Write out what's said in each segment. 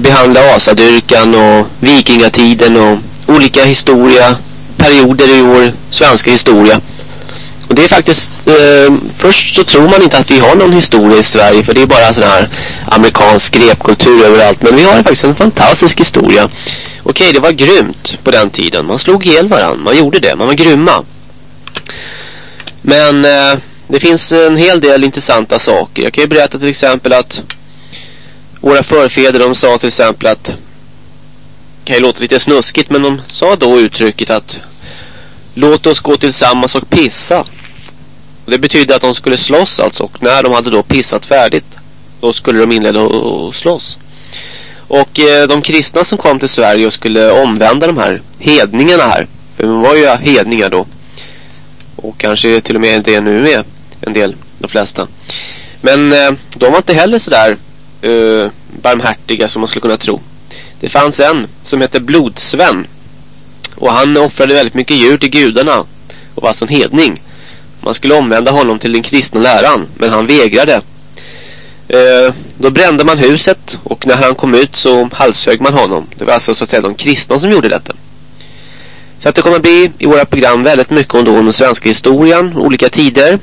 behandla asadyrkan och vikingatiden och olika historia, perioder i vår svenska historia. Och det är faktiskt, eh, först så tror man inte att vi har någon historia i Sverige för det är bara sån här amerikansk grepkultur överallt. Men vi har faktiskt en fantastisk historia. Okej, det var grymt på den tiden. Man slog ihjäl varandra, man gjorde det, man var grymma. Men eh, det finns en hel del intressanta saker. Jag kan ju berätta till exempel att våra förfäder de sa till exempel att Det kan ju låta lite snuskigt men de sa då uttrycket att låt oss gå tillsammans och pissa. Det betydde att de skulle slåss alltså och när de hade då pissat färdigt då skulle de inleda och slåss. Och eh, de kristna som kom till Sverige och skulle omvända de här hedningarna här. För de var ju hedningar då. Och kanske till och med det nu med en del, de flesta. Men eh, de var inte heller sådär eh, barmhärtiga som man skulle kunna tro. Det fanns en som hette Blodsven. Och han offrade väldigt mycket djur till gudarna. Och var alltså en hedning. Man skulle omvända honom till den kristna läran. Men han vägrade. Eh, då brände man huset. Och när han kom ut så halshög man honom. Det var alltså så att säga de kristna som gjorde detta. Så att det kommer att bli i våra program väldigt mycket om den svenska historien. Olika tider.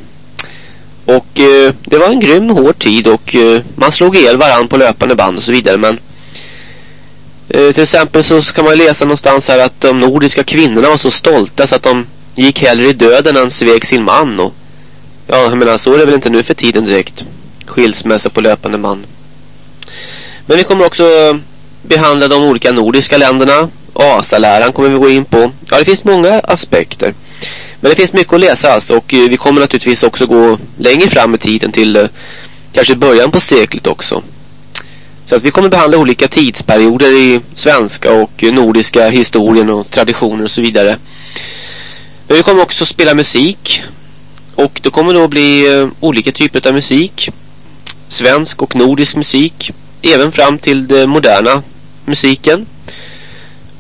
Och eh, det var en grym hård tid och eh, man slog ihjäl varann på löpande band och så vidare. Men eh, till exempel så kan man läsa någonstans här att de nordiska kvinnorna var så stolta så att de gick hellre i döden än svek sin man. Och, ja, jag menar så är det väl inte nu för tiden direkt. Skilsmässa på löpande band. Men vi kommer också eh, behandla de olika nordiska länderna. Asaläran kommer vi gå in på. Ja, det finns många aspekter. Men det finns mycket att läsa alltså och eh, vi kommer naturligtvis också gå längre fram i tiden till eh, kanske början på seklet också. Så att vi kommer behandla olika tidsperioder i svenska och eh, nordiska historien och traditioner och så vidare. Men vi kommer också spela musik. Och det kommer då bli olika typer av musik. Svensk och nordisk musik. Även fram till den moderna musiken.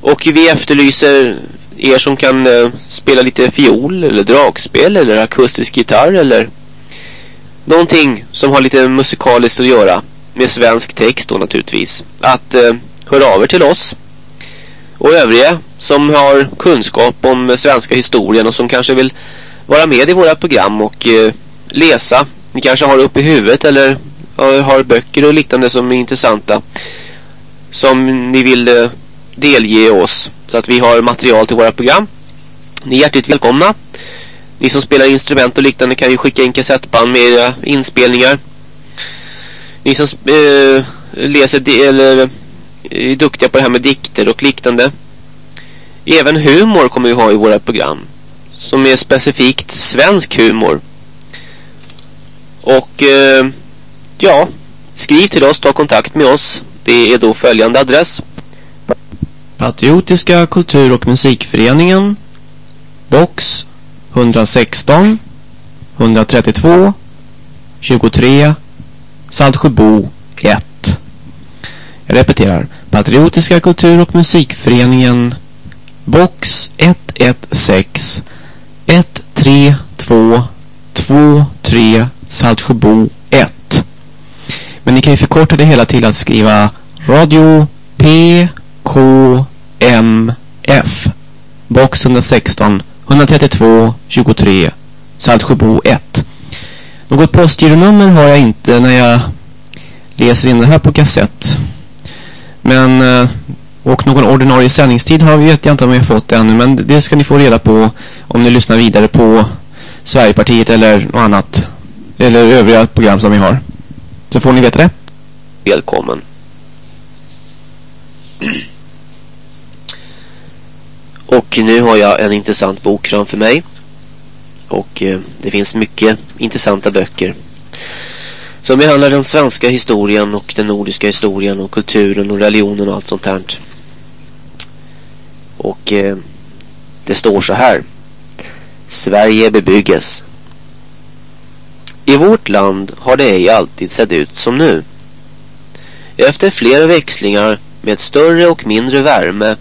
Och vi efterlyser er som kan eh, spela lite fiol eller dragspel eller akustisk gitarr eller någonting som har lite musikaliskt att göra med svensk text då naturligtvis. Att eh, höra av er till oss och övriga som har kunskap om svenska historien och som kanske vill vara med i våra program och eh, läsa. Ni kanske har uppe i huvudet eller har böcker och liknande som är intressanta som ni vill eh, delge oss så att vi har material till våra program. Ni är hjärtligt välkomna. Ni som spelar instrument och liknande kan ju skicka in kassettband med inspelningar. Ni som eh, läser eller är duktiga på det här med dikter och liknande. Även humor kommer vi ha i våra program. Som är specifikt svensk humor. Och eh, ja, skriv till oss, ta kontakt med oss. Det är då följande adress. Patriotiska kultur- och musikföreningen Box 116 132 23 Saltsjöbo 1 Jag repeterar. Patriotiska kultur- och musikföreningen Box 116 132 23 Saltsjöbo 1 Men ni kan ju förkorta det hela till att skriva Radio P K MF Box 116 132 23 Saltsjöbo 1 Något postgironummer har jag inte när jag läser in det här på kassett. Men eh, och någon ordinarie sändningstid har vi vet jag inte om vi har fått ännu men det ska ni få reda på om ni lyssnar vidare på Sverigepartiet eller något annat eller övriga program som vi har. Så får ni veta det. Välkommen. Och nu har jag en intressant bok framför mig. Och eh, det finns mycket intressanta böcker. Som behandlar den svenska historien och den nordiska historien och kulturen och religionen och allt sånt här. Och eh, det står så här. Sverige bebygges. I vårt land har det ej alltid sett ut som nu. Efter flera växlingar med större och mindre värme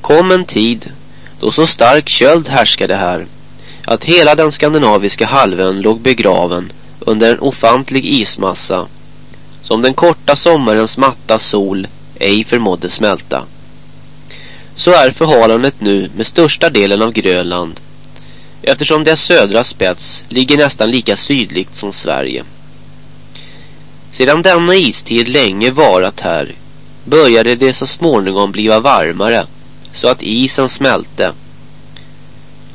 kom en tid då så stark köld härskade här att hela den skandinaviska halvön låg begraven under en ofantlig ismassa som den korta sommarens matta sol ej förmådde smälta. Så är förhållandet nu med största delen av Grönland eftersom dess södra spets ligger nästan lika sydligt som Sverige. Sedan denna istid länge varat här började det så småningom bliva varmare så att isen smälte.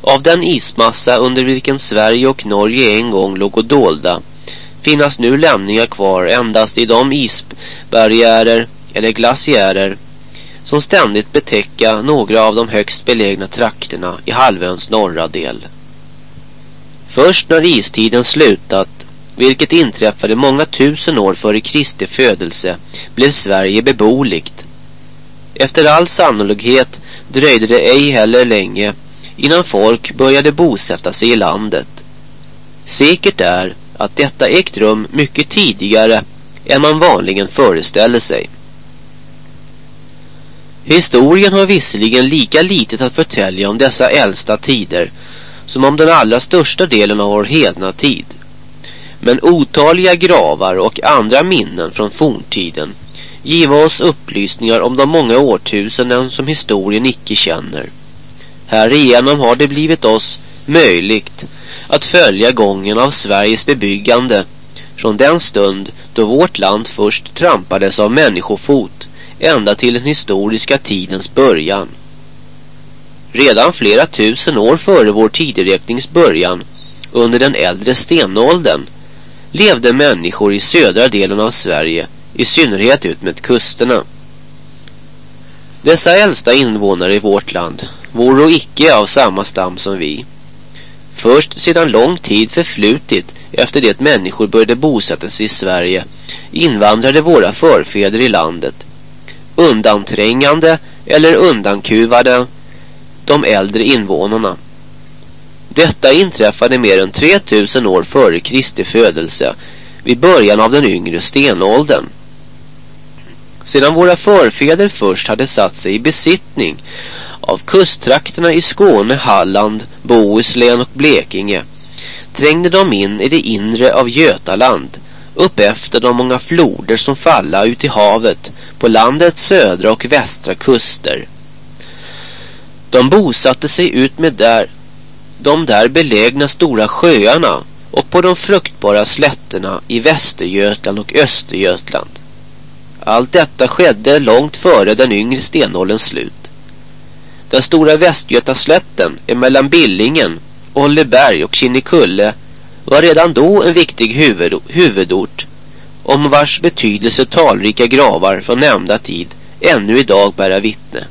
Av den ismassa under vilken Sverige och Norge en gång låg och dolda finnas nu lämningar kvar endast i de isbarriärer eller glaciärer som ständigt betäcka några av de högst belägna trakterna i halvöns norra del. Först när istiden slutat, vilket inträffade många tusen år före Kristi födelse, blev Sverige beboeligt. Efter all sannolikhet dröjde det ej heller länge innan folk började bosätta sig i landet. Säkert är att detta ägt rum mycket tidigare än man vanligen föreställer sig. Historien har visserligen lika litet att förtälja om dessa äldsta tider som om den allra största delen av vår hedna tid. Men otaliga gravar och andra minnen från forntiden giva oss upplysningar om de många årtusenden som historien icke känner. Härigenom har det blivit oss möjligt att följa gången av Sveriges bebyggande från den stund då vårt land först trampades av människofot ända till den historiska tidens början. Redan flera tusen år före vår tideräknings början, under den äldre stenåldern, levde människor i södra delen av Sverige, i synnerhet ut med kusterna. Dessa äldsta invånare i vårt land vore icke av samma stam som vi. Först sedan lång tid förflutit efter det människor började bosätta sig i Sverige invandrade våra förfäder i landet. Undanträngande eller undankuvade de äldre invånarna. Detta inträffade mer än 3000 år före Kristi födelse vid början av den yngre stenåldern. Sedan våra förfäder först hade satt sig i besittning av kusttrakterna i Skåne, Halland, Bohuslän och Blekinge trängde de in i det inre av Götaland upp efter de många floder som falla ut i havet på landets södra och västra kuster. De bosatte sig ut med där, de där belägna stora sjöarna och på de fruktbara slätterna i Västergötland och Östergötland. Allt detta skedde långt före den yngre stenålderns slut. Den stora Västgötaslätten emellan Billingen, Olleberg och Kinnekulle var redan då en viktig huvud, huvudort om vars betydelse talrika gravar från nämnda tid ännu idag bära vittne.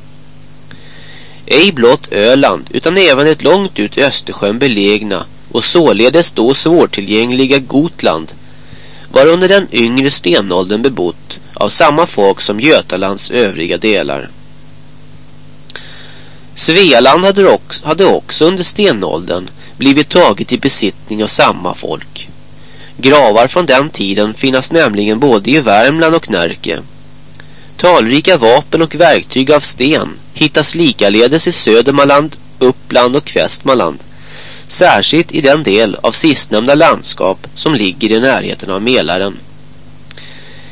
Ej blott Öland utan även ett långt ut i Östersjön belägna och således då svårtillgängliga Gotland var under den yngre stenåldern bebott av samma folk som Götalands övriga delar. Svealand hade också, hade också under stenåldern blivit taget i besittning av samma folk. Gravar från den tiden finnas nämligen både i Värmland och Närke. Talrika vapen och verktyg av sten hittas likaledes i Södermanland, Uppland och Västmanland. Särskilt i den del av sistnämnda landskap som ligger i närheten av Mälaren.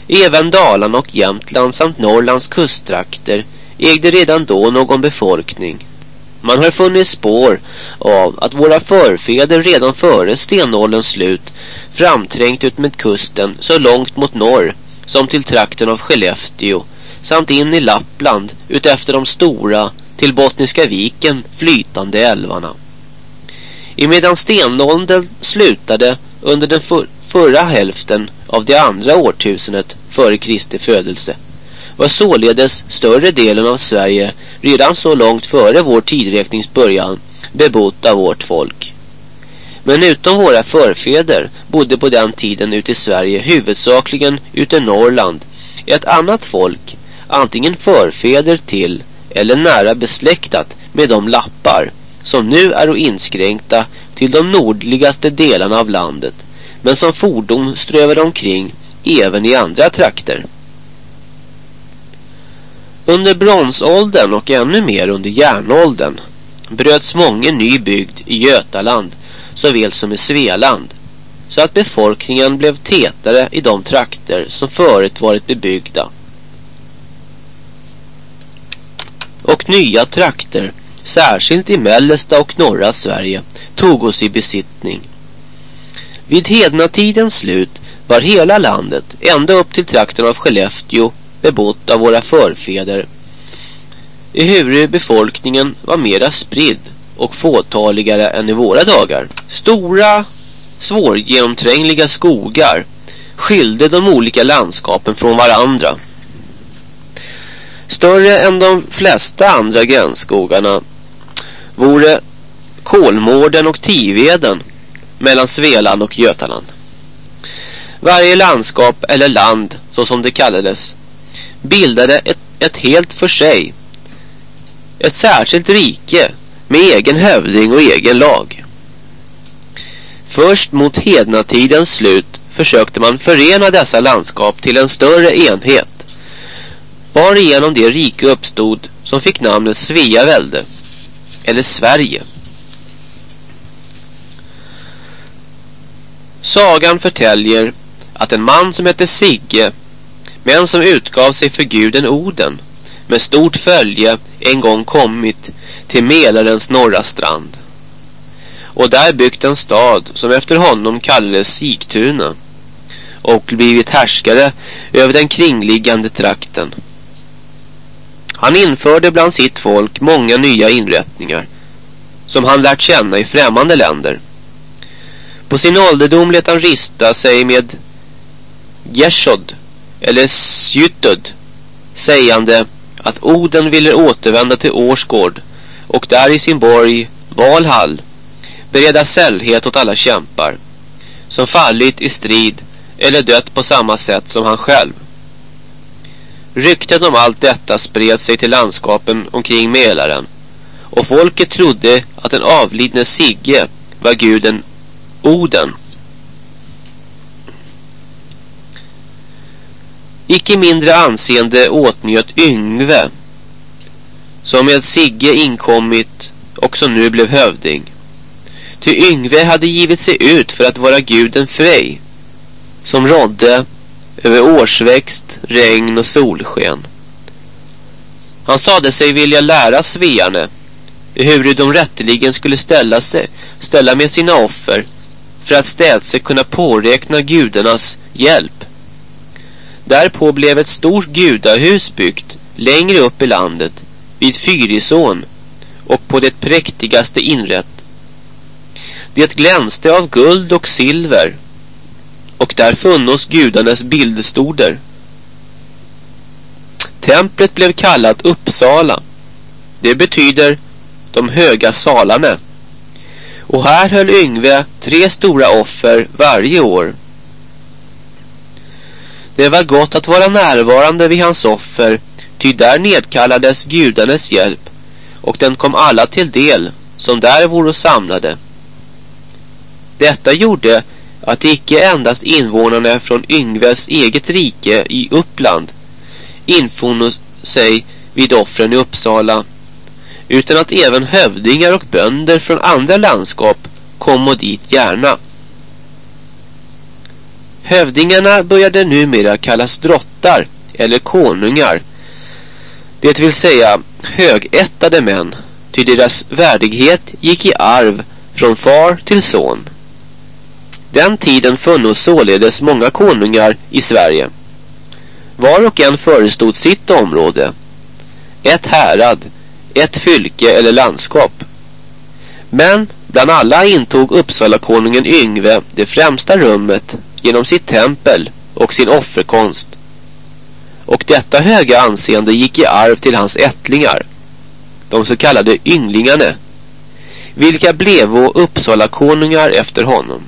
Även Dalarna och Jämtland samt Norrlands kusttrakter ägde redan då någon befolkning. Man har funnit spår av att våra förfäder redan före stenålderns slut framträngt ut med kusten så långt mot norr som till trakten av Skellefteå samt in i Lappland utefter de stora till Bottniska viken flytande älvarna. I medan stenåldern slutade under den för förra hälften av det andra årtusendet före Kristi födelse var således större delen av Sverige redan så långt före vår tidräknings början bebott av vårt folk. Men utom våra förfäder bodde på den tiden ute i Sverige huvudsakligen ute i Norrland ett annat folk, antingen förfäder till eller nära besläktat med de lappar som nu är inskränkta till de nordligaste delarna av landet men som fordon strövade omkring även i andra trakter. Under bronsåldern och ännu mer under järnåldern bröts många ny bygd i Götaland såväl som i Svealand så att befolkningen blev tätare i de trakter som förut varit bebyggda. och nya trakter, särskilt i mellersta och norra Sverige, tog oss i besittning. Vid hednatidens slut var hela landet, ända upp till trakten av Skellefteå, bebott av våra förfäder. Ehuru befolkningen var mera spridd och fåtaligare än i våra dagar. Stora, svårgenomträngliga skogar skilde de olika landskapen från varandra. Större än de flesta andra gränsskogarna vore Kolmården och Tiveden mellan Svealand och Götaland. Varje landskap eller land, så som det kallades, bildade ett, ett helt för sig. Ett särskilt rike med egen hövding och egen lag. Först mot hednatidens slut försökte man förena dessa landskap till en större enhet. Varigenom det rike uppstod som fick namnet Svea välde, eller Sverige. Sagan förtäljer att en man som hette Sigge, men som utgav sig för guden Oden, med stort följe en gång kommit till Mälarens norra strand. Och där byggt en stad som efter honom kallades Sigtuna och blivit härskare över den kringliggande trakten. Han införde bland sitt folk många nya inrättningar som han lärt känna i främmande länder. På sin ålderdom lät han rista sig med Geshod eller Sjutud sägande att Oden ville återvända till Årsgård och där i sin borg Valhall bereda sällhet åt alla kämpar som fallit i strid eller dött på samma sätt som han själv. Ryktet om allt detta spred sig till landskapen omkring Mälaren och folket trodde att den avlidne Sigge var guden Oden. Icke mindre anseende åtnjöt Yngve som med Sigge inkommit och som nu blev hövding. Ty Yngve hade givit sig ut för att vara guden Frej som rådde över årsväxt, regn och solsken. Han sade sig vilja lära svearne hur de rätteligen skulle ställa sig, ställa med sina offer för att städse kunna påräkna gudarnas hjälp. Därpå blev ett stort gudahus byggt längre upp i landet vid Fyrisån och på det präktigaste inrätt. Det glänste av guld och silver och där funnos gudarnas bildstoder. Templet blev kallat Uppsala. Det betyder de höga salarna. Och här höll Yngve tre stora offer varje år. Det var gott att vara närvarande vid hans offer, ty där nedkallades gudarnas hjälp, och den kom alla till del, som där vore samlade. Detta gjorde att icke endast invånarna från Yngves eget rike i Uppland infunno sig vid offren i Uppsala utan att även hövdingar och bönder från andra landskap kom och dit gärna. Hövdingarna började numera kallas drottar eller konungar, det vill säga högättade män, ty deras värdighet gick i arv från far till son. Den tiden funnos således många konungar i Sverige. Var och en förestod sitt område, ett härad, ett fylke eller landskap. Men bland alla intog Uppsala konungen Yngve det främsta rummet genom sitt tempel och sin offerkonst. Och detta höga anseende gick i arv till hans ättlingar, de så kallade ynglingarna, vilka blevo Uppsala konungar efter honom.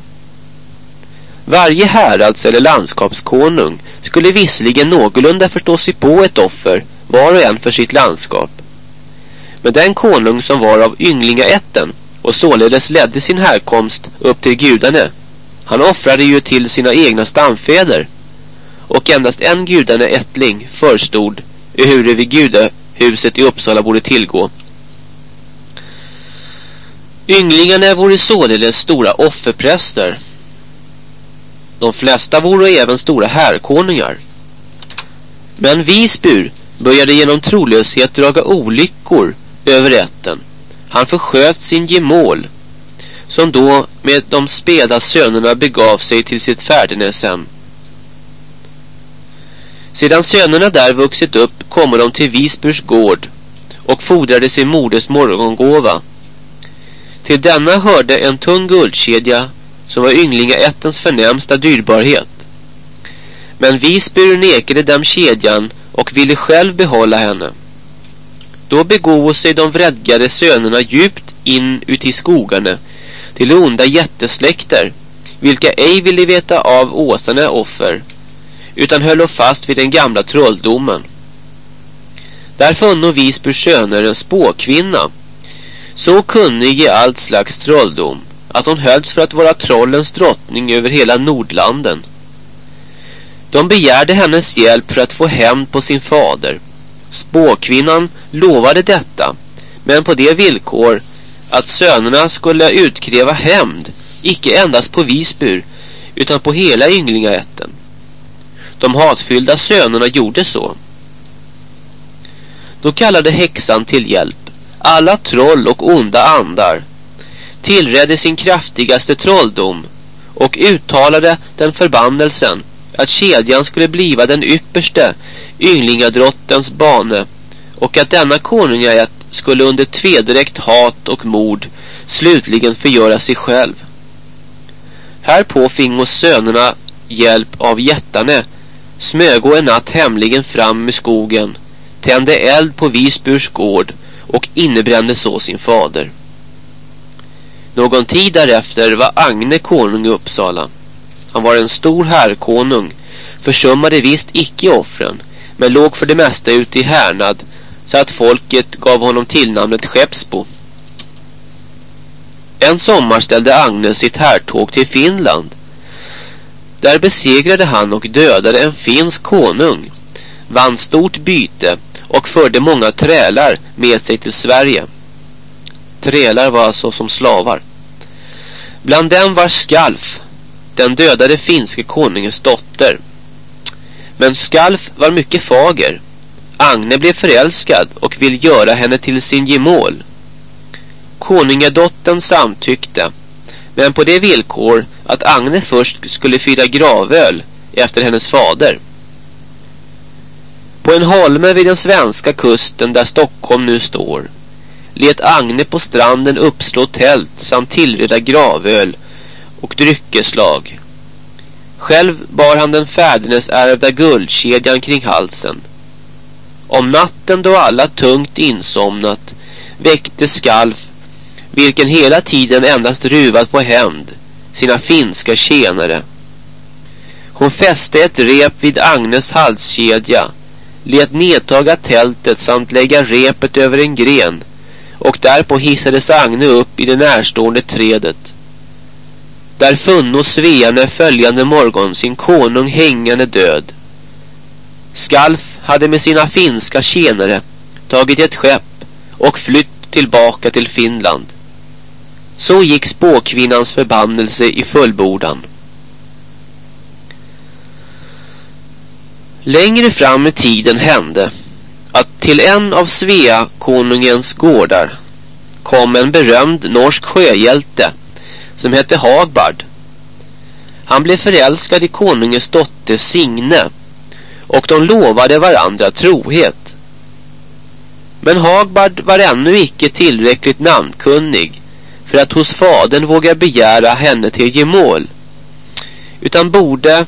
Varje härads- eller landskapskonung skulle visserligen någorlunda förstå sig på ett offer var och en för sitt landskap. Men den konung som var av ynglingaätten och således ledde sin härkomst upp till gudarna, han offrade ju till sina egna stamfäder och endast en gudarna ättling förstod hur det vid gudahuset i Uppsala borde tillgå. Ynglingarna vore således stora offerpräster de flesta vore även stora härkonungar. Men Visbur började genom trolöshet draga olyckor över rätten. Han försköt sin gemål som då med de späda sönerna begav sig till sitt färdenäshem. Sedan sönerna där vuxit upp kommer de till Visburs gård och fodrade sin moders morgongåva. Till denna hörde en tung guldkedja som var ynglingaättens förnämsta dyrbarhet. Men Visby nekade dem kedjan och ville själv behålla henne. Då begåvo sig de vredgade sönerna djupt in uti skogarna till onda jättesläkter, vilka ej ville veta av åsarna offer, utan höll fast vid den gamla trolldomen. Där funno Visbys söner en spåkvinna, så kunnig i allt slags trolldom, att hon hölls för att vara trollens drottning över hela Nordlanden. De begärde hennes hjälp för att få hämnd på sin fader. Spåkvinnan lovade detta, men på det villkor att sönerna skulle utkräva hämnd, icke endast på Visbur, utan på hela ynglingaätten. De hatfyllda sönerna gjorde så. Då kallade häxan till hjälp alla troll och onda andar, tillredde sin kraftigaste trolldom och uttalade den förbannelsen att kedjan skulle bliva den ypperste ynglingadrottens bane och att denna konungaätt skulle under tvedräkt hat och mord slutligen förgöra sig själv. Härpå fingo sönerna hjälp av jättarna smögo en natt hemligen fram med skogen, tände eld på Visburs gård och innebrände så sin fader. Någon tid därefter var Agne konung i Uppsala. Han var en stor herrkonung, försummade visst icke offren, men låg för det mesta ute i härnad så att folket gav honom tillnamnet Skeppsbo. En sommar ställde Agne sitt härtåg till Finland. Där besegrade han och dödade en finsk konung, vann stort byte och förde många trälar med sig till Sverige. Trälar var alltså som slavar. Bland dem var Skalf, den dödade finske konungens dotter. Men Skalf var mycket fager. Agne blev förälskad och vill göra henne till sin gemål. Konungadottern samtyckte, men på det villkor att Agne först skulle fira gravöl efter hennes fader. På en holme vid den svenska kusten där Stockholm nu står let Agne på stranden uppslå tält samt tillreda gravöl och dryckeslag. Själv bar han den färdenes ärvda guldkedjan kring halsen. Om natten då alla tungt insomnat väckte Skalf, vilken hela tiden endast ruvat på hämnd, sina finska tjänare. Hon fäste ett rep vid Agnes halskedja, let nedtaga tältet samt lägga repet över en gren och därpå hissades Agne upp i det närstående trädet. Där funno Sveane följande morgon sin konung hängande död. Skalf hade med sina finska tjänare tagit ett skepp och flytt tillbaka till Finland. Så gick spåkvinnans förbannelse i fullbordan. Längre fram i tiden hände att till en av Svea konungens gårdar kom en berömd norsk sjöhjälte som hette Hagbard. Han blev förälskad i konungens dotter Signe och de lovade varandra trohet. Men Hagbard var ännu icke tillräckligt namnkunnig för att hos fadern våga begära henne till gemål utan borde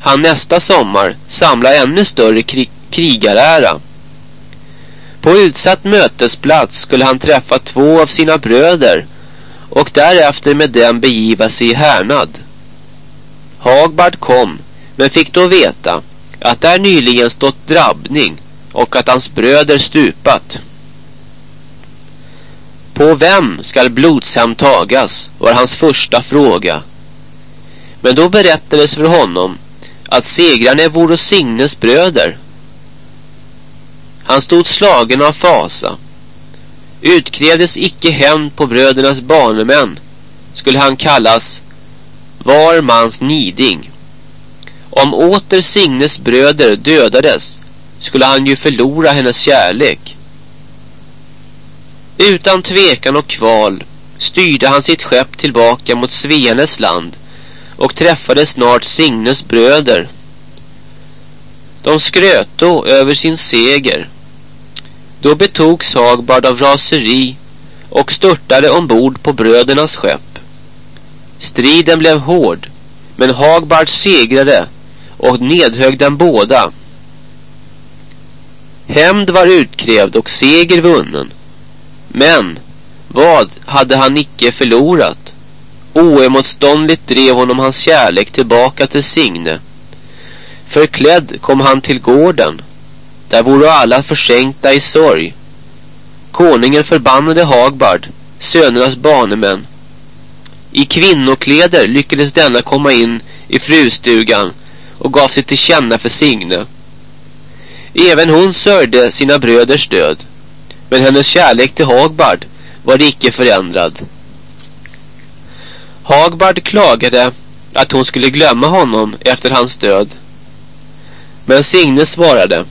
han nästa sommar samla ännu större krig krigarära. På utsatt mötesplats skulle han träffa två av sina bröder och därefter med dem begiva sig i härnad. Hagbard kom men fick då veta att där nyligen stått drabbning och att hans bröder stupat. På vem skall blodshem tagas var hans första fråga. Men då berättades för honom att segrarna vore Signes bröder. Han stod slagen av fasa. Utkrävdes icke hämnd på brödernas barnemän skulle han kallas var mans niding. Om åter Signes bröder dödades skulle han ju förlora hennes kärlek. Utan tvekan och kval styrde han sitt skepp tillbaka mot Svenes land och träffade snart Signes bröder. De skröt då över sin seger. Då betogs Hagbard av raseri och störtade ombord på brödernas skepp. Striden blev hård, men Hagbard segrade och nedhögg dem båda. Hämnd var utkrävd och seger vunnen. Men vad hade han icke förlorat? Oemotståndligt drev honom hans kärlek tillbaka till Signe. Förklädd kom han till gården. Där vore alla försänkta i sorg. Konungen förbannade Hagbard, sönernas banemän. I kvinnokläder lyckades denna komma in i frustugan och gav sig till känna för Signe. Även hon sörjde sina bröders död. Men hennes kärlek till Hagbard var icke förändrad. Hagbard klagade att hon skulle glömma honom efter hans död. Men Signe svarade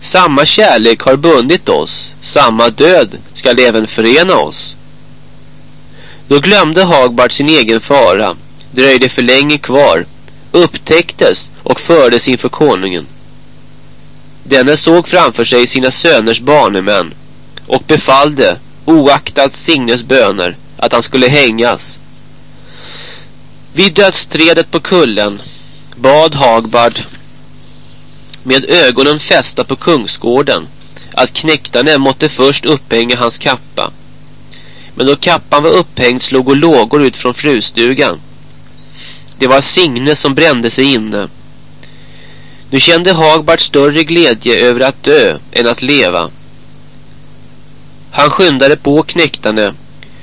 samma kärlek har bundit oss, samma död skall även förena oss. Då glömde Hagbard sin egen fara, dröjde för länge kvar, upptäcktes och fördes inför konungen. Denne såg framför sig sina söners barnemän och befallde, oaktat Signes böner, att han skulle hängas. Vid dödsträdet på kullen bad Hagbard med ögonen fästa på kungsgården att knäktarna måtte först upphänga hans kappa. Men då kappan var upphängd slog och lågor ut från frustugan. Det var Signe som brände sig inne. Nu kände Hagbart större glädje över att dö än att leva. Han skyndade på knäktarna,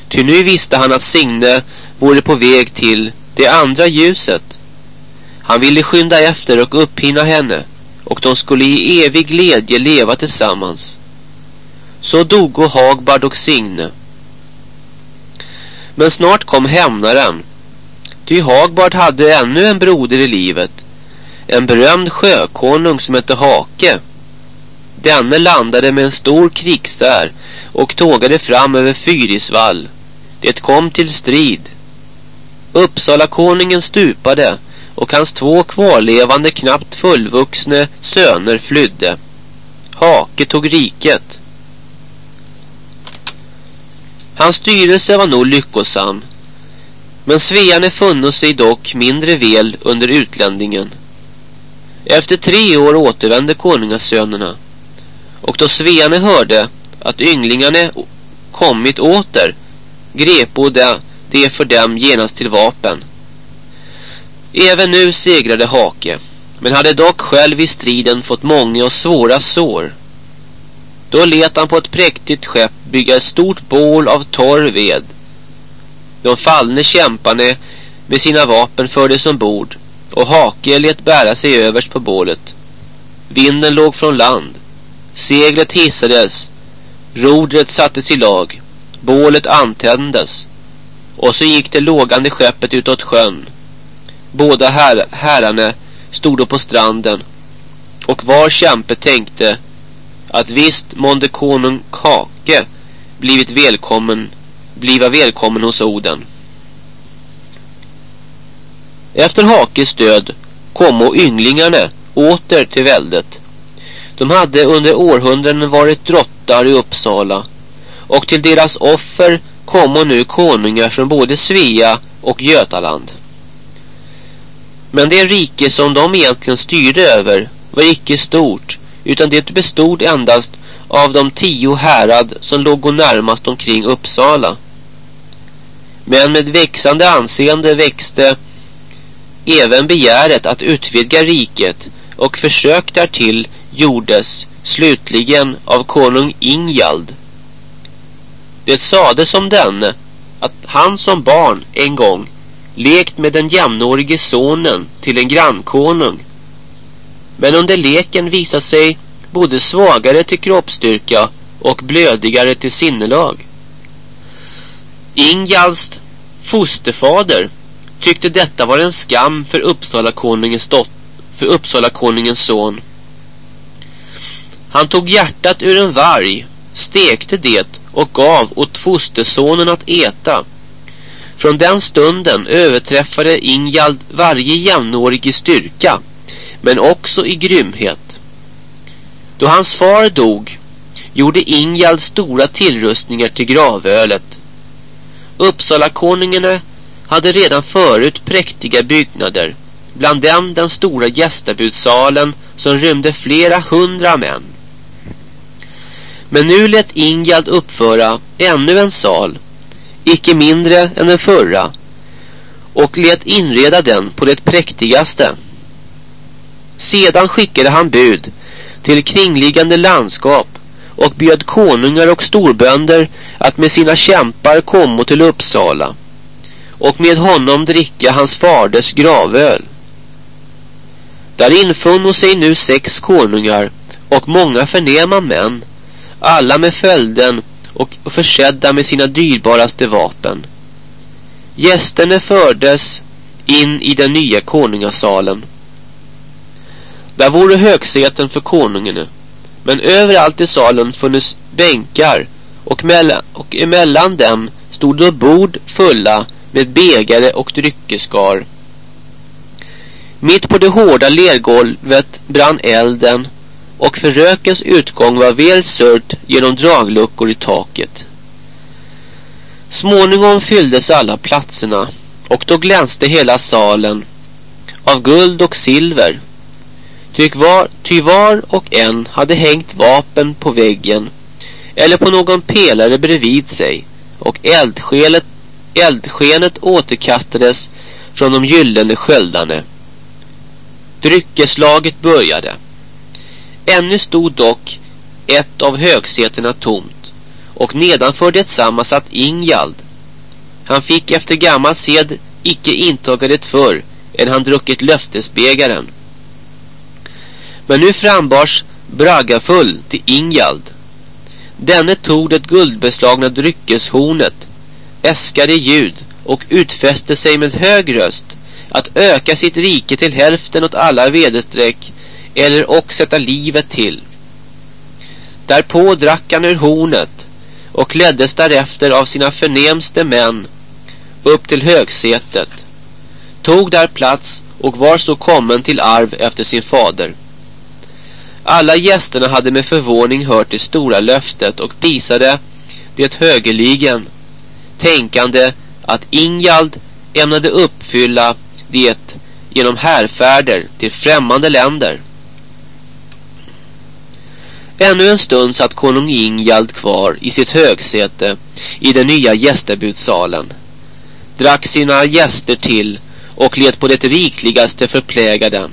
ty nu visste han att Signe vore på väg till det andra ljuset. Han ville skynda efter och upphinna henne, och de skulle i evig glädje leva tillsammans. Så dogo Hagbard och Signe. Men snart kom hämnaren. Ty Hagbard hade ännu en broder i livet. En berömd sjökonung som hette Hake. Denne landade med en stor krigsär och tågade fram över Fyrisvall. Det kom till strid. Uppsala konungen stupade och hans två kvarlevande knappt fullvuxne söner flydde. Hake tog riket. Hans styrelse var nog lyckosam. Men svearna funno sig dock mindre väl under utländingen. Efter tre år återvände konungasönerna. Och då svearna hörde att ynglingarna kommit åter grepo de det för dem genast till vapen. Även nu segrade Hake, men hade dock själv i striden fått många och svåra sår. Då let han på ett präktigt skepp bygga ett stort bål av torr ved. De fallne kämparna med sina vapen fördes ombord och Hake let bära sig överst på bålet. Vinden låg från land. Seglet hissades. Rodret sattes i lag. Bålet antändes. Och så gick det lågande skeppet utåt sjön. Båda här, herrarna stod då på stranden. Och var kämpe tänkte att visst månde konung Kake blivit välkommen, bliva välkommen hos Oden. Efter Hakes död kom ynglingarna åter till väldet. De hade under århundraden varit drottar i Uppsala och till deras offer kom nu konungar från både Svea och Götaland. Men det rike som de egentligen styrde över var icke stort utan det bestod endast av de tio härad som låg närmast omkring Uppsala. Men med växande anseende växte även begäret att utvidga riket och försök därtill gjordes slutligen av konung Ingjald. Det sades om denne att han som barn en gång lekt med den jämnårige sonen till en grannkonung. Men under leken visade sig både svagare till kroppsstyrka och blödigare till sinnelag. Ingalst fosterfader tyckte detta var en skam för Uppsala konungens, dot för Uppsala konungens son. Han tog hjärtat ur en varg, stekte det och gav åt fostersonen att äta. Från den stunden överträffade Ingjald varje jämnårig i styrka, men också i grymhet. Då hans far dog gjorde Ingjald stora tillrustningar till gravölet. Uppsala konungarna hade redan förut präktiga byggnader, bland dem den stora gästabudsalen som rymde flera hundra män. Men nu lät Ingjald uppföra ännu en sal, icke mindre än den förra, och lät inreda den på det präktigaste. Sedan skickade han bud till kringliggande landskap och bjöd konungar och storbönder att med sina kämpar komma till Uppsala och med honom dricka hans faders gravöl. Där infunno sig nu sex konungar och många förnäma män, alla med följden och försedda med sina dyrbaraste vapen. Gästerna fördes in i den nya konungasalen. Där vore högsäten för konungen men överallt i salen funnits bänkar och, mellan, och emellan dem stod då bord fulla med bägare och dryckeskar. Mitt på det hårda lergolvet brann elden och för rökens utgång var väl sört genom dragluckor i taket. Småningom fylldes alla platserna och då glänste hela salen av guld och silver. Ty var, ty var och en hade hängt vapen på väggen eller på någon pelare bredvid sig och eldskenet, eldskenet återkastades från de gyllene sköldarna. Dryckeslaget började. Ännu stod dock ett av högsätena tomt och nedanför detsamma satt Ingjald. Han fick efter gammal sed icke intaga det förr än han druckit löftesbägaren. Men nu frambars braggafull till Ingjald. Denne tog det guldbeslagna dryckeshornet, äskade ljud och utfäste sig med hög röst att öka sitt rike till hälften åt alla vederstreck eller och sätta livet till. Därpå drack han ur hornet och leddes därefter av sina förnämste män upp till högsätet, tog där plats och var så kommen till arv efter sin fader. Alla gästerna hade med förvåning hört det stora löftet och disade det högerligen, tänkande att Ingjald ämnade uppfylla det genom härfärder till främmande länder. Ännu en stund satt konung Ingjald kvar i sitt högsäte i den nya gästebudsalen. Drack sina gäster till och let på det rikligaste förpläga dem.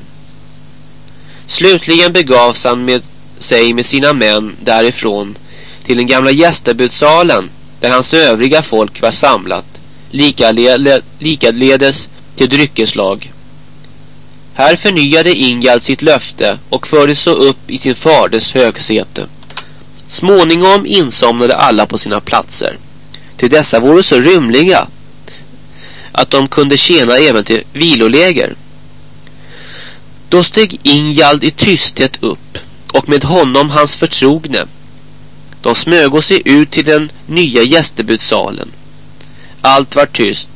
Slutligen begavs han med sig med sina män därifrån till den gamla gästebudsalen där hans övriga folk var samlat, likaledes till dryckeslag. Här förnyade Ingald sitt löfte och förde så upp i sin faders högsäte. Småningom insomnade alla på sina platser. Till dessa vore så rymliga att de kunde tjäna även till viloläger. Då steg Ingjald i tysthet upp och med honom hans förtrogne. De smög sig ut till den nya gästebudsalen. Allt var tyst.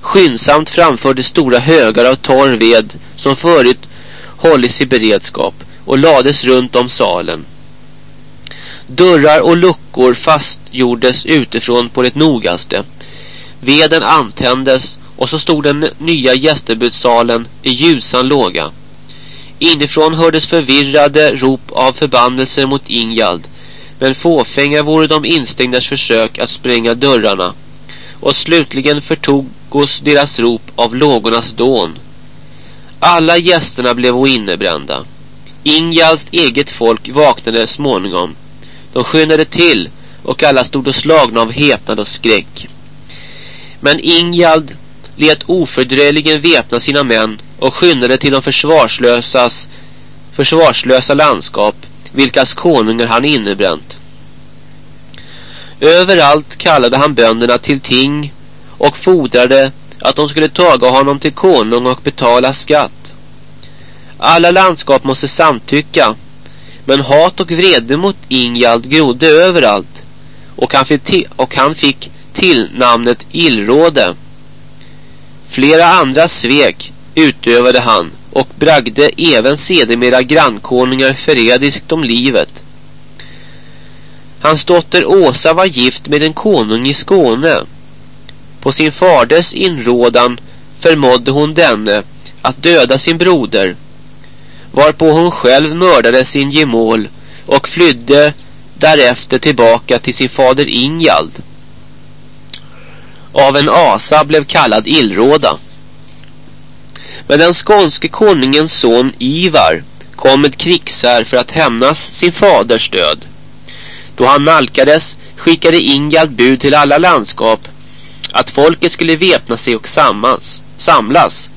Skyndsamt framförde stora högar av torr ved som förut hållits i beredskap och lades runt om salen. Dörrar och luckor fastgjordes utifrån på det nogaste. Veden antändes och så stod den nya gästebudsalen i ljusan låga. Inifrån hördes förvirrade rop av förbannelser mot Ingjald. Men fåfänga vore de instängdas försök att spränga dörrarna. Och slutligen förtogos deras rop av lågornas dån. Alla gästerna blev innebrända. Ingjalds eget folk vaknade småningom. De skyndade till och alla stod och slagna av häpnad och skräck. Men Ingjald lät ofördröjligen väpna sina män och skyndade till de försvarslösas försvarslösa landskap vilkas konungar han innebränt. Överallt kallade han bönderna till ting och fodrade att de skulle taga honom till konung och betala skatt. Alla landskap måste samtycka Men hat och vrede mot Ingjald grodde överallt och han fick, och han fick tillnamnet Illråde. Flera andra svek utövade han och bragde även sedermera grannkonungar förrädiskt om livet. Hans dotter Åsa var gift med en konung i Skåne. På sin faders inrådan förmådde hon denne att döda sin broder varpå hon själv mördade sin gemål och flydde därefter tillbaka till sin fader Ingjald. Av en asa blev kallad Illråda. Men den skånske konungens son Ivar kom med krigshär för att hämnas sin faders död. Då han nalkades skickade Ingjald bud till alla landskap att folket skulle väpna sig och sammans, samlas.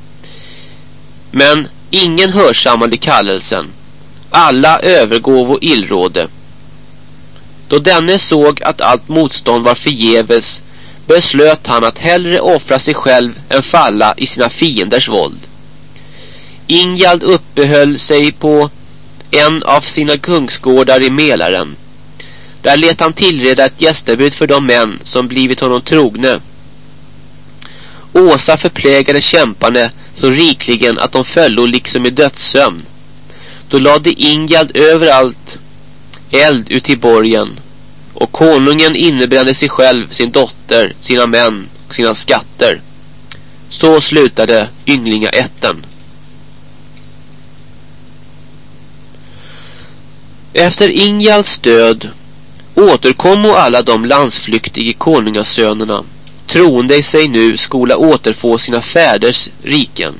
Men ingen hörsammade kallelsen. Alla övergåvo illråde. Då denne såg att allt motstånd var förgäves beslöt han att hellre offra sig själv än falla i sina fienders våld. Ingjald uppehöll sig på en av sina kungsgårdar i Mälaren. Där let han tillreda ett gästabud för de män som blivit honom trogne. Åsa förplägade kämpande så rikligen att de föllo liksom i dödssömn. Då lade Ingjald överallt eld ut i borgen och konungen innebrände sig själv, sin dotter, sina män och sina skatter. Så slutade ynglingaätten. Efter Ingjalds död återkom alla de landsflyktige konungasönerna troende i sig nu skola återfå sina fäders riken.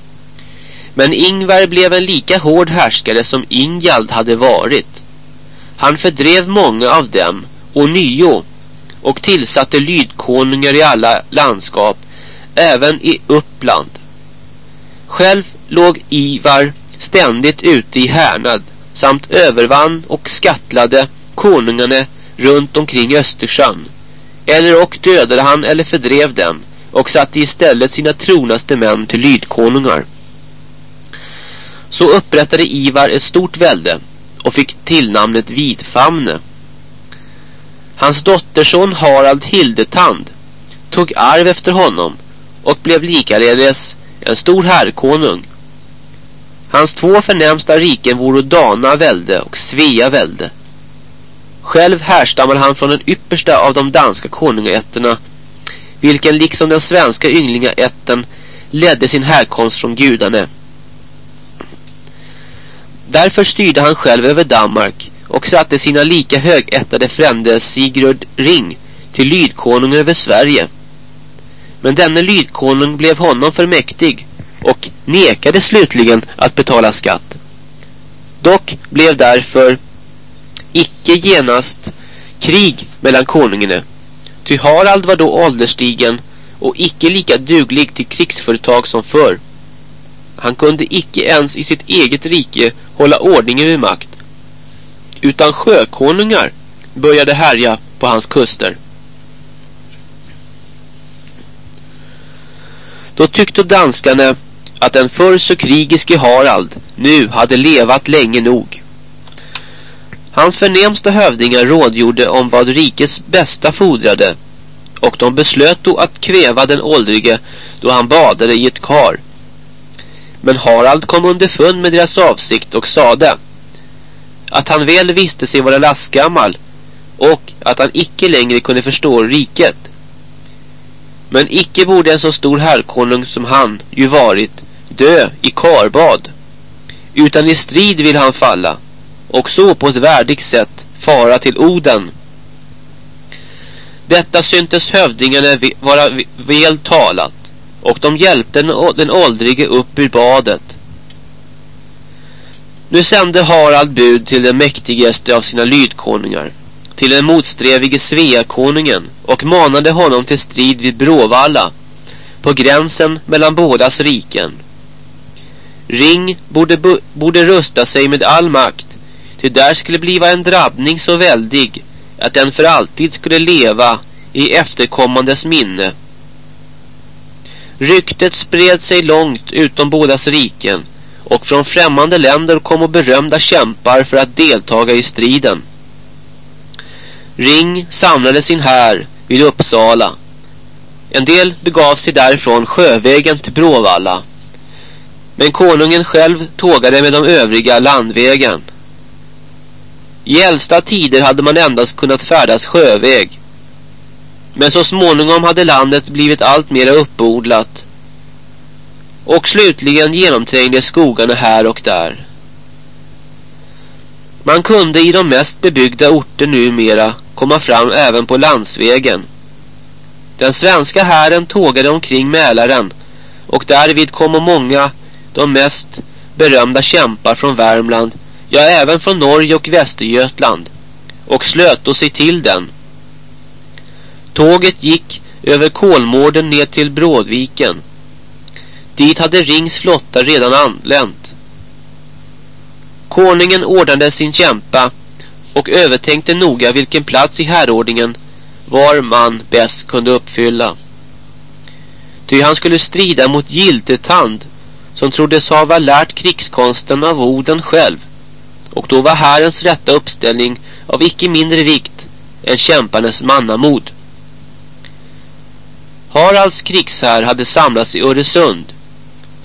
Men Ingvar blev en lika hård härskare som Ingjald hade varit. Han fördrev många av dem och nio och tillsatte lydkonungar i alla landskap, även i Uppland. Själv låg Ivar ständigt ute i härnad samt övervann och skattlade konungarna runt omkring Östersjön. Eller och dödade han eller fördrev dem och satte istället sina tronaste män till lydkonungar. Så upprättade Ivar ett stort välde och fick tillnamnet Vidfamne. Hans dotterson Harald Hildetand tog arv efter honom och blev likaledes en stor herrkonung. Hans två förnämsta riken vore Dana välde och Svea välde. Själv härstammar han från den yppersta av de danska konungaätterna, vilken liksom den svenska ynglingaätten ledde sin härkomst från gudarna. Därför styrde han själv över Danmark och satte sina lika högättade frände Sigurd Ring till lydkonung över Sverige. Men denne lydkonung blev honom för mäktig och nekade slutligen att betala skatt. Dock blev därför icke genast krig mellan konungarna. Ty Harald var då ålderstigen och icke lika duglig till krigsföretag som förr. Han kunde icke ens i sitt eget rike hålla ordningen vid makt. Utan sjökonungar började härja på hans kuster. Då tyckte danskarna att den förr så krigiske Harald nu hade levat länge nog. Hans förnämsta hövdingar rådgjorde om vad rikets bästa fodrade och de beslöt då att kväva den åldrige då han badade i ett kar. Men Harald kom underfund med deras avsikt och sade att han väl visste sig vara lastgammal och att han icke längre kunde förstå riket. Men icke borde en så stor herrkonung som han ju varit dö i karbad utan i strid vill han falla och så på ett värdigt sätt fara till Oden. Detta syntes hövdingarna vara väl talat och de hjälpte den åldrige upp ur badet. Nu sände Harald bud till den mäktigaste av sina lydkonungar, till den motsträvige Sveakonungen och manade honom till strid vid Bråvalla, på gränsen mellan bådas riken. Ring borde, borde rusta sig med all makt Ty där skulle bliva en drabbning så väldig att den för alltid skulle leva i efterkommandes minne. Ryktet spred sig långt utom bådas riken och från främmande länder kom berömda kämpar för att deltaga i striden. Ring samlade sin här vid Uppsala. En del begav sig därifrån sjövägen till Bråvalla. Men konungen själv tågade med de övriga landvägen. I äldsta tider hade man endast kunnat färdas sjöväg. Men så småningom hade landet blivit allt mer uppodlat. Och slutligen genomträngde skogarna här och där. Man kunde i de mest bebyggda orter numera komma fram även på landsvägen. Den svenska hären tågade omkring Mälaren och därvid kom många de mest berömda kämpar från Värmland, ja även från Norge och Västergötland och slöt sig till den. Tåget gick över Kolmården ner till Brådviken. Dit hade Rings flotta redan anlänt. Konungen ordnade sin kämpa och övertänkte noga vilken plats i härordningen var man bäst kunde uppfylla. Ty han skulle strida mot Giltetand som troddes hava lärt krigskonsten av Oden själv och då var härens rätta uppställning av icke mindre vikt än kämparnas mannamod. Haralds krigshär hade samlats i Öresund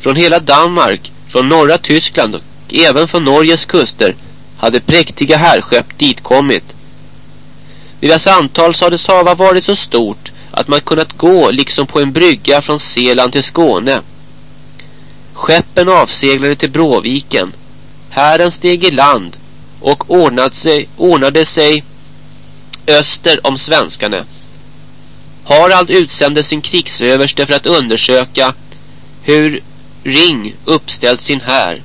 från hela Danmark, från norra Tyskland och även från Norges kuster hade präktiga härskepp ditkommit. Deras antal sades hava varit så stort att man kunnat gå liksom på en brygga från Seland till Skåne. Skeppen avseglade till Bråviken. Hären steg i land och ordnade sig, ordnade sig öster om svenskarna. Harald utsände sin krigsöverste för att undersöka hur Ring uppställt sin här.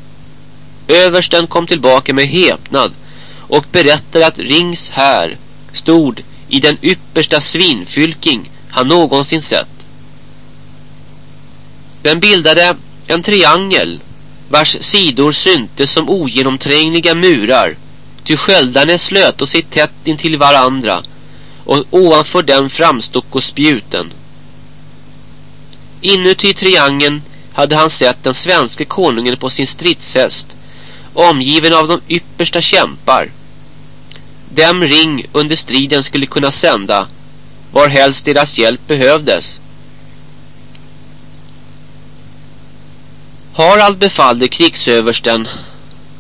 Översten kom tillbaka med häpnad och berättade att Rings här stod i den yppersta svinfylking han någonsin sett. Den bildade en triangel vars sidor syntes som ogenomträngliga murar ty sköldarna slöt och sig tätt intill varandra och ovanför den framstod spjuten. Inuti triangeln hade han sett den svenska konungen på sin stridshäst omgiven av de yppersta kämpar. Dem ring under striden skulle kunna sända var helst deras hjälp behövdes. Harald befallde krigsöversten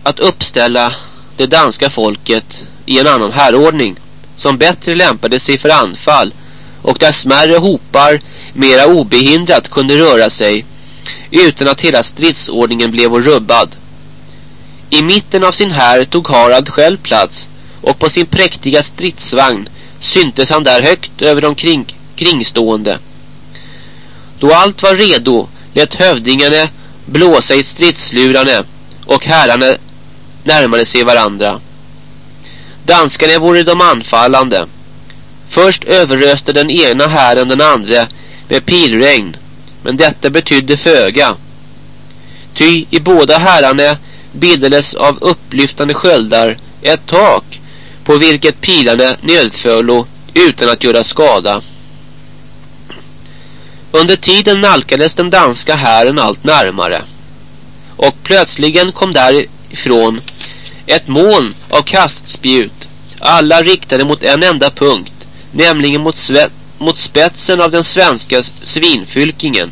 att uppställa det danska folket i en annan härordning som bättre lämpade sig för anfall och där smärre hopar mera obehindrat kunde röra sig utan att hela stridsordningen blev rubbad. I mitten av sin här tog Harald själv plats och på sin präktiga stridsvagn syntes han där högt över de kring, kringstående. Då allt var redo lät hövdingarna blåsa i stridslurarna och herrarna närmade sig varandra. Danskarna vore de anfallande. Först överröste den ena hären den andra med pilregn, men detta betydde föga. Ty i båda herrarna bildades av upplyftande sköldar ett tak på vilket pilarna nedföllo utan att göra skada. Under tiden nalkades den danska hären allt närmare. Och plötsligen kom därifrån ett moln av kastspjut. Alla riktade mot en enda punkt. Nämligen mot, mot spetsen av den svenska svinfylkingen.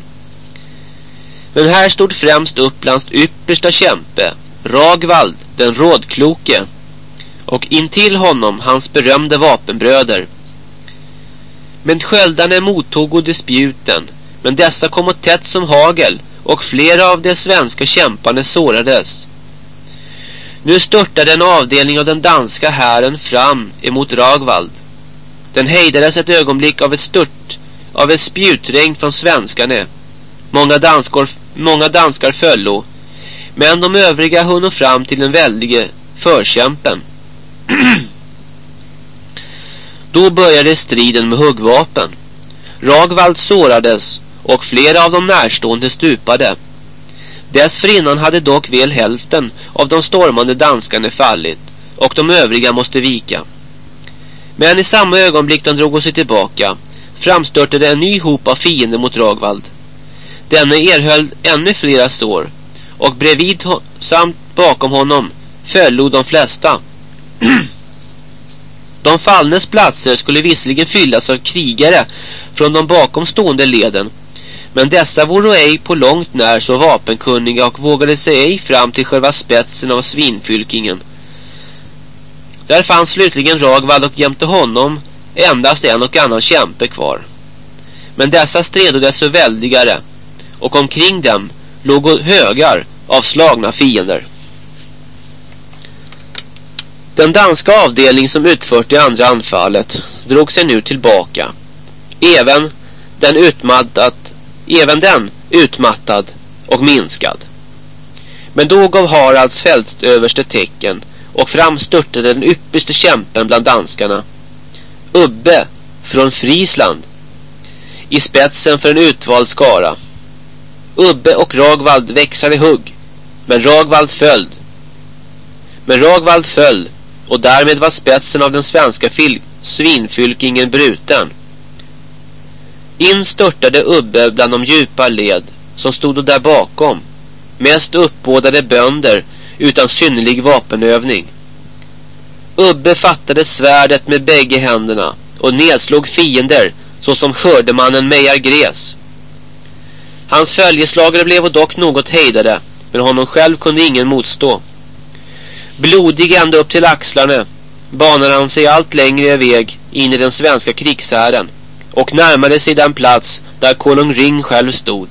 Men här stod främst Upplands yppersta kämpe. Ragvald, den rådkloke. Och intill honom hans berömde vapenbröder. Men sköldarna mottog disputen, men dessa kom åt tätt som hagel och flera av de svenska kämparna sårades. Nu störtade en avdelning av den danska hären fram emot Ragvald. Den hejdades ett ögonblick av ett stört av ett spjutregn från svenskarna. Många danskar, många danskar föllo, men de övriga hunno fram till den väldige förkämpen. Då började striden med huggvapen. Ragvald sårades och flera av de närstående stupade. Dessförinnan hade dock väl hälften av de stormande danskarna fallit och de övriga måste vika. Men i samma ögonblick de drog sig tillbaka framstörtade en ny hop av fiender mot Ragvald. Denne erhöll ännu flera sår och bredvid samt bakom honom föllo de flesta. de fallnes platser skulle visserligen fyllas av krigare från de bakomstående leden. Men dessa vore ej på långt när så vapenkunniga och vågade sig ej fram till själva spetsen av svinfylkingen. Där fanns slutligen Ragvald och jämte honom endast en och annan kämpe kvar. Men dessa stredo desto väldigare och omkring dem låg högar av slagna fiender. Den danska avdelning som utfört det andra anfallet drog sig nu tillbaka. Även den utmattad, även den utmattad och minskad. Men då gav Haralds fältöverste tecken och framstörtade den ypperste kämpen bland danskarna. Ubbe från Frisland i spetsen för en utvald skara. Ubbe och Ragvald växade hugg, men Ragvald föll. Men Ragvald föll och därmed var spetsen av den svenska svinfylkingen bruten. In störtade Ubbe bland de djupa led som stod där bakom. Mest uppbådade bönder utan synnerlig vapenövning. Ubbe fattade svärdet med bägge händerna och nedslog fiender såsom skördemannen mejar gräs. Hans följeslagare blev dock något hejdade, men honom själv kunde ingen motstå. Blodig ända upp till axlarna banade han sig allt längre väg in i den svenska krigshären och närmade sig den plats där konung Ring själv stod.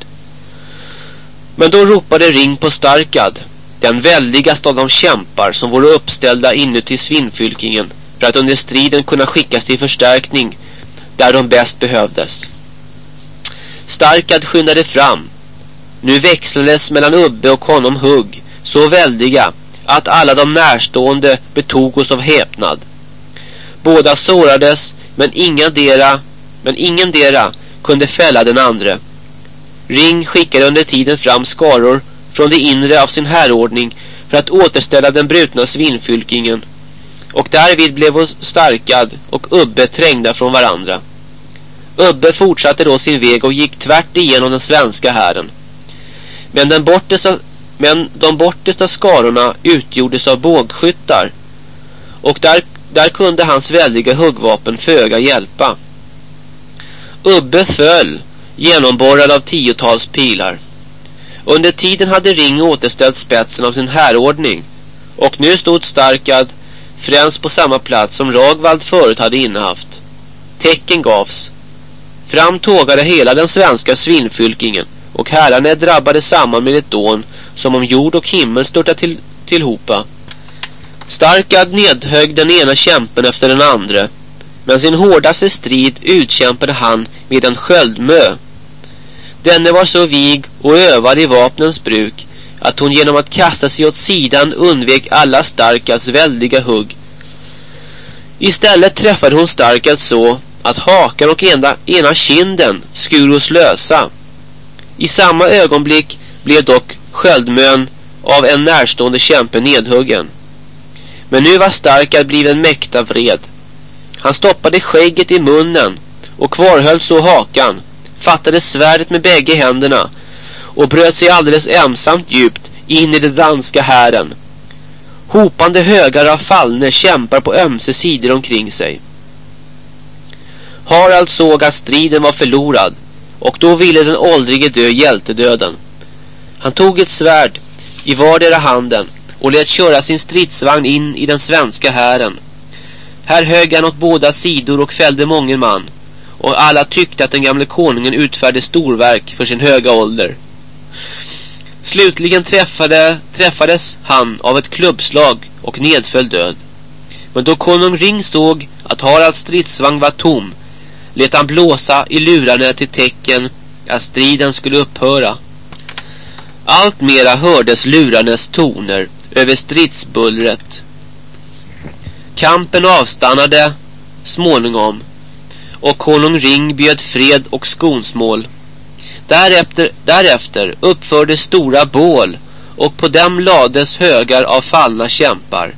Men då ropade Ring på Starkad, den väldigaste av de kämpar som vore uppställda inuti svinfylkingen för att under striden kunna skickas till förstärkning där de bäst behövdes. Starkad skyndade fram. Nu växlades mellan Ubbe och honom hugg, så väldiga att alla de närstående betogos av häpnad. Båda sårades, men ingen dera, men ingen dera kunde fälla den andra. Ring skickade under tiden fram skaror från det inre av sin härordning för att återställa den brutna svinfylkingen och därvid blev starkad och Ubbe trängda från varandra. Ubbe fortsatte då sin väg och gick tvärt igenom den svenska hären. Men, den bortre men de bortesta skarorna utgjordes av bågskyttar och där, där kunde hans väldiga huggvapen föga hjälpa. Ubbe föll, genomborrad av tiotals pilar. Under tiden hade Ring återställt spetsen av sin härordning och nu stod Starkad främst på samma plats som Ragvald förut hade innehaft. Tecken gavs. Fram tågade hela den svenska svinfylkingen och herrarna drabbade samman med ett dån som om jord och himmel störtat till, tillhopa. Starkad nedhögg den ena kämpen efter den andra men sin hårdaste strid utkämpade han med en sköldmö. Denne var så vig och övad i vapnens bruk att hon genom att kasta sig åt sidan undvek alla Starkads väldiga hugg. Istället träffade hon Starkad så att hakan och ena, ena kinden skuros lösa. I samma ögonblick blev dock sköldmön av en närstående kämpe nedhuggen. Men nu var Starkad bliven mäkta vred. Han stoppade skägget i munnen och kvarhöll så hakan, fattade svärdet med bägge händerna och bröt sig alldeles ensamt djupt in i den danska hären. Hopande högar av fallne kämpar på ömse sidor omkring sig. Harald såg att striden var förlorad och då ville den åldrige dö hjältedöden. Han tog ett svärd i vardera handen och lät köra sin stridsvagn in i den svenska hären. Här högg han åt båda sidor och fällde mången man och alla tyckte att den gamle konungen utförde storverk för sin höga ålder. Slutligen träffade, träffades han av ett klubbslag och nedföll död. Men då konung Ring såg att Haralds stridsvagn var tom lät han blåsa i lurarna till tecken att striden skulle upphöra. Allt mera hördes lurarnas toner över stridsbullret. Kampen avstannade småningom och konung Ring bjöd fred och skonsmål. Därefter, därefter uppfördes stora bål och på dem lades högar av fallna kämpar.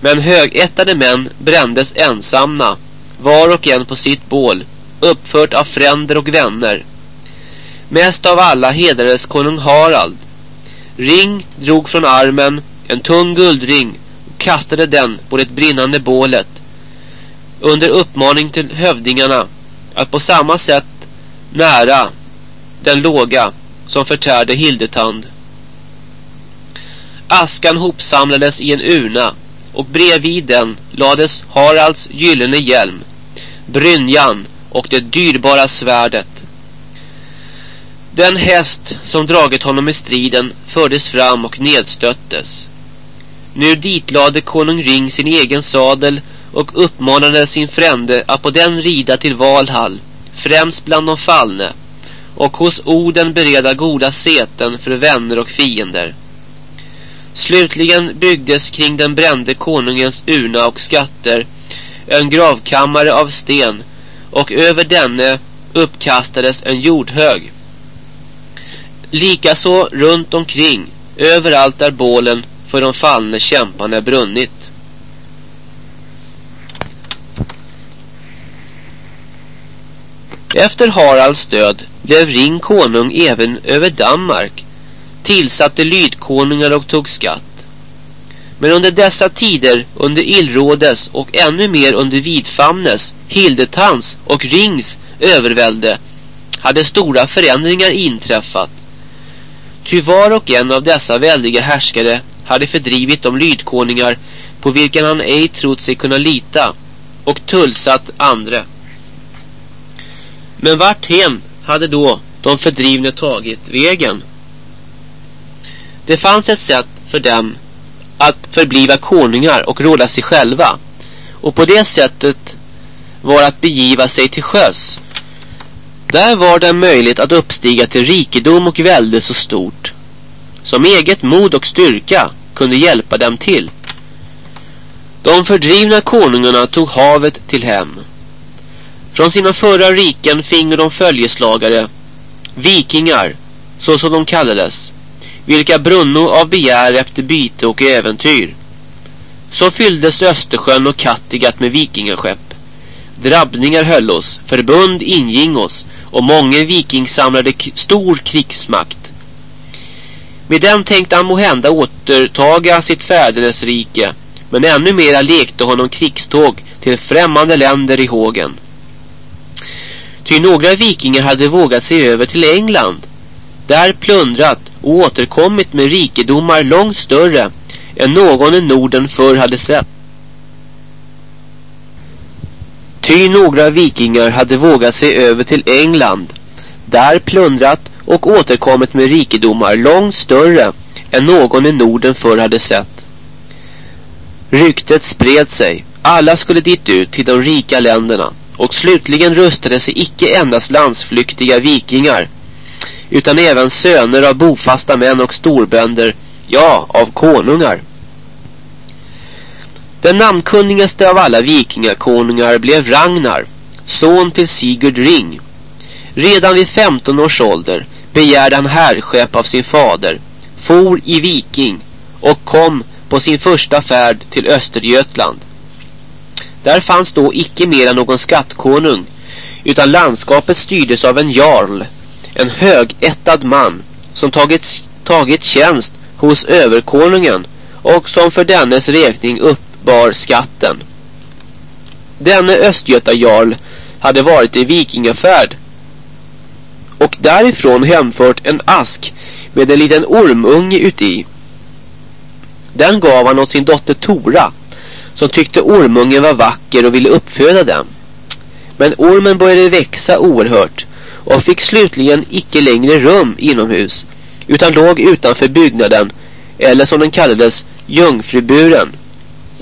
Men högättade män brändes ensamma var och en på sitt bål, uppfört av fränder och vänner. Mest av alla hedrades konung Harald. Ring drog från armen en tung guldring och kastade den på det brinnande bålet under uppmaning till hövdingarna att på samma sätt nära den låga som förtärde Hildetand. Askan hopsamlades i en urna och bredvid den lades Haralds gyllene hjälm, brynjan och det dyrbara svärdet. Den häst som dragit honom i striden fördes fram och nedstöttes. Nu ditlade konung Ring sin egen sadel och uppmanade sin frände att på den rida till Valhall, främst bland de fallne, och hos Oden bereda goda seten för vänner och fiender. Slutligen byggdes kring den brände konungens urna och skatter en gravkammare av sten och över denne uppkastades en jordhög. Likaså runt omkring, överallt där bålen för de fallne kämparna brunnit. Efter Haralds död blev Ring konung även över Danmark, tillsatte lydkonungar och tog skatt. Men under dessa tider, under Illrådes och ännu mer under Vidfamnes, Hildetans och Rings övervälde, hade stora förändringar inträffat. Ty var och en av dessa väldiga härskare hade fördrivit de lydkonungar på vilka han ej trott sig kunna lita och tullsatt andra. Men vart hen hade då de fördrivne tagit vägen? Det fanns ett sätt för dem att förbliva konungar och råda sig själva. Och på det sättet var att begiva sig till sjöss. Där var det möjligt att uppstiga till rikedom och välde så stort som eget mod och styrka kunde hjälpa dem till. De fördrivna konungarna tog havet till hem. Från sina förra riken fingo de följeslagare, vikingar, så som de kallades, vilka brunno av begär efter byte och äventyr. Så fylldes Östersjön och Kattegatt med vikingaskepp. Drabbningar höll oss, förbund inging oss och många viking samlade stor krigsmakt. Med den tänkte han måhända återtaga sitt fädernesrike men ännu mera lekte honom krigståg till främmande länder i hågen. Ty några vikingar hade vågat sig över till England, där plundrat och återkommit med rikedomar långt större än någon i Norden förr hade sett. Ty några vikingar hade vågat sig över till England, där plundrat och återkommit med rikedomar långt större än någon i Norden förr hade sett. Ryktet spred sig. Alla skulle dit ut till de rika länderna och slutligen rustade sig icke endast landsflyktiga vikingar utan även söner av bofasta män och storbönder, ja, av konungar. Den namnkunnigaste av alla vikingakonungar blev Ragnar, son till Sigurd Ring. Redan vid 15 års ålder begärde han härskepp av sin fader, for i viking och kom på sin första färd till Östergötland. Där fanns då icke mera någon skattkonung, utan landskapet styrdes av en jarl, en högättad man, som tagit, tagit tjänst hos överkonungen och som för dennes räkning uppbar skatten. Denne Östgöta jarl hade varit i vikingafärd och därifrån hemfört en ask med en liten ormunge uti. Den gav han åt sin dotter Tora som tyckte ormungen var vacker och ville uppföda den. Men ormen började växa oerhört och fick slutligen icke längre rum inomhus utan låg utanför byggnaden eller som den kallades Jungfruburen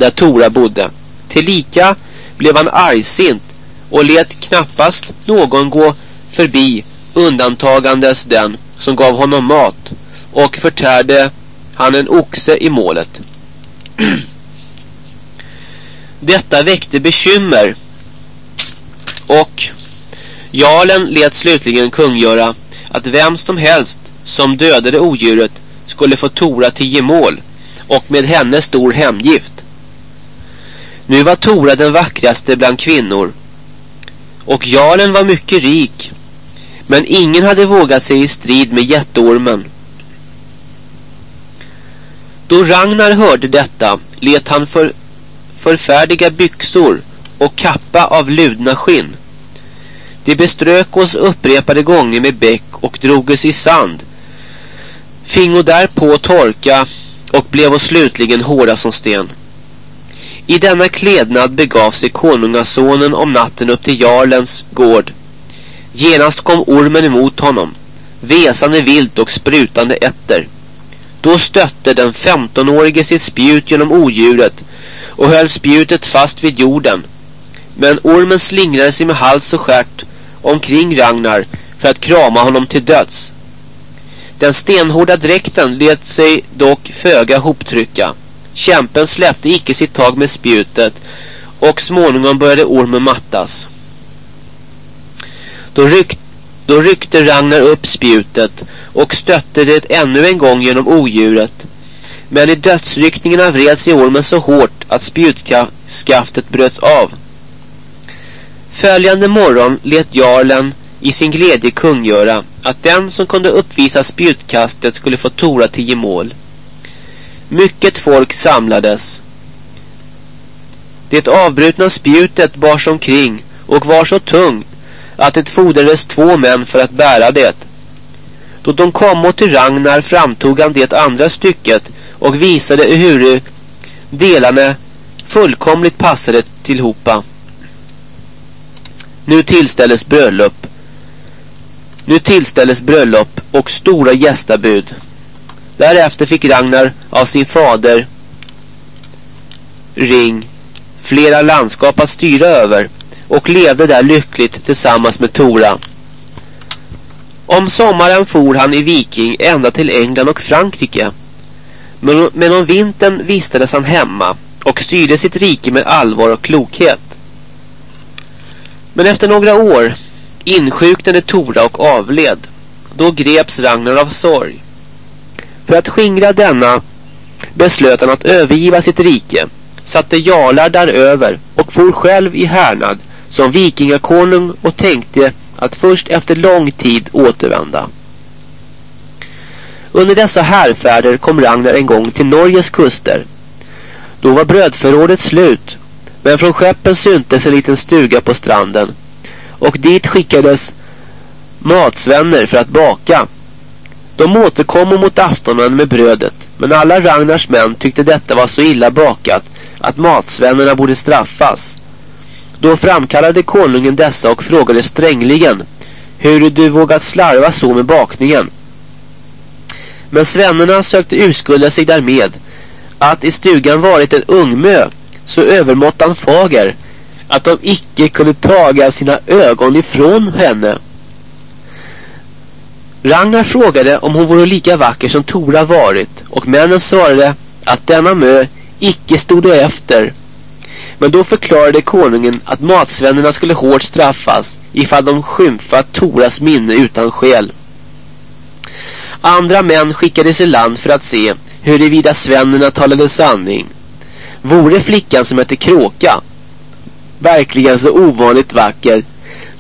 där Tora bodde. Tillika blev han argsint och lät knappast någon gå förbi undantagandes den som gav honom mat och förtärde han en oxe i målet. Detta väckte bekymmer och Jarlen lät slutligen kungöra att vem som helst som dödade odjuret skulle få Tora till gemål och med henne stor hemgift. Nu var Tora den vackraste bland kvinnor och Jarlen var mycket rik men ingen hade vågat sig i strid med jätteormen. Då Ragnar hörde detta let han för förfärdiga byxor och kappa av ludna skinn. De beströk oss upprepade gånger med bäck och droges i sand. Fingo därpå torka och blev oss slutligen hårda som sten. I denna klädnad begav sig konungasonen om natten upp till Jarlens gård. Genast kom ormen emot honom, väsande vilt och sprutande ätter. Då stötte den femtonårige sitt spjut genom odjuret och höll spjutet fast vid jorden. Men ormen slingrade sig med hals och skärt omkring Ragnar för att krama honom till döds. Den stenhårda dräkten lät sig dock föga hoptrycka. Kämpen släppte icke sitt tag med spjutet och småningom började ormen mattas. Då, ryck, då ryckte Ragnar upp spjutet och stötte det ännu en gång genom odjuret. Men i dödsryckningarna vred sig ormen så hårt att spjutskaftet bröts av. Följande morgon let jarlen i sin glädje kungöra att den som kunde uppvisa spjutkastet skulle få tora tio mål. Mycket folk samlades. Det avbrutna spjutet bars omkring och var så tungt att det fordrades två män för att bära det. Då de kom till Ragnar framtog han det andra stycket och visade hur delarna fullkomligt passade tillhopa. Nu tillställdes bröllop. Nu tillställdes bröllop och stora gästabud. Därefter fick Ragnar av sin fader Ring flera landskap att styra över och levde där lyckligt tillsammans med Tora. Om sommaren for han i viking ända till England och Frankrike. Men, men om vintern vistades han hemma och styrde sitt rike med allvar och klokhet. Men efter några år insjuknade Tora och avled. Då greps Ragnar av sorg. För att skingra denna beslöt han att övergiva sitt rike, satte jarlar däröver och for själv i härnad som vikingakonung och tänkte att först efter lång tid återvända. Under dessa härfärder kom Ragnar en gång till Norges kuster. Då var brödförrådet slut, men från skeppen syntes en liten stuga på stranden och dit skickades matsvänner för att baka. De återkommer mot aftonen med brödet, men alla Ragnars män tyckte detta var så illa bakat att matsvännerna borde straffas. Då framkallade konungen dessa och frågade strängligen hur du vågat slarva så med bakningen. Men svännerna sökte urskulda sig därmed att i stugan varit en ungmö så övermåttan fager att de icke kunde taga sina ögon ifrån henne. Ragnar frågade om hon vore lika vacker som Tora varit och männen svarade att denna mö icke stod efter. Men då förklarade konungen att matsvännerna skulle hårt straffas ifall de skymfat Toras minne utan skäl. Andra män skickades i land för att se huruvida svännerna talade sanning. Vore flickan som hette Kråka verkligen så ovanligt vacker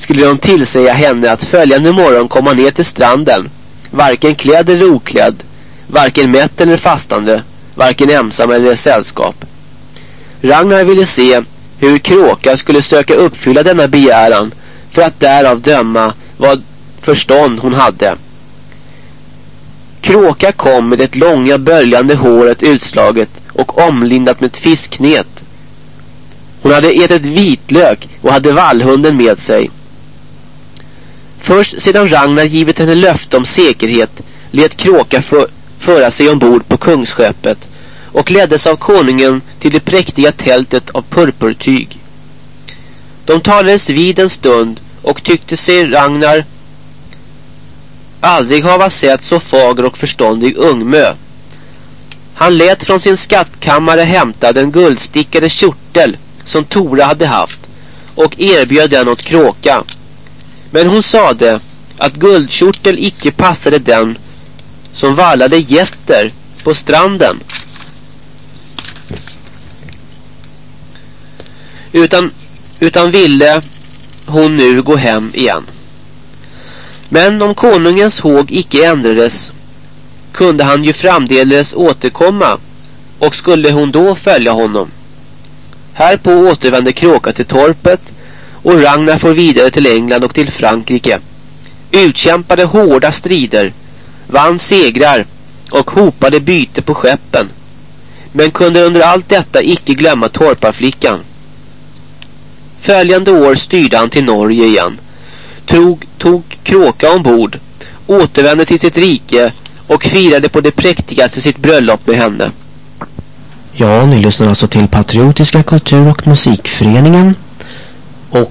skulle de tillsäga henne att följande morgon komma ner till stranden varken klädd eller oklädd varken mätt eller fastande varken ensam eller sällskap Ragnar ville se hur Kråka skulle söka uppfylla denna begäran för att därav döma vad förstånd hon hade. Kråka kom med det långa böljande håret utslaget och omlindat med ett fisknet. Hon hade ätit vitlök och hade vallhunden med sig. Först sedan Ragnar givit henne löfte om säkerhet let Kråka för, föra sig ombord på kungsskeppet och leddes av konungen till det präktiga tältet av purpurtyg. De talades vid en stund och tyckte sig Ragnar aldrig hava sett så fager och förståndig ungmö. Han lät från sin skattkammare hämta den guldstickade kjortel som Tora hade haft och erbjöd den åt Kråka. Men hon sade att guldkjortel icke passade den som vallade jätter på stranden. Utan, utan ville hon nu gå hem igen. Men om konungens håg icke ändrades kunde han ju framdeles återkomma och skulle hon då följa honom. Härpå återvände Kråka till torpet och Ragnar får vidare till England och till Frankrike. Utkämpade hårda strider, vann segrar och hopade byte på skeppen. Men kunde under allt detta icke glömma torparflickan. Följande år styrde han till Norge igen. Tog, tog Kråka ombord, återvände till sitt rike och firade på det präktigaste sitt bröllop med henne. Ja, ni lyssnar alltså till Patriotiska kultur- och musikföreningen. Och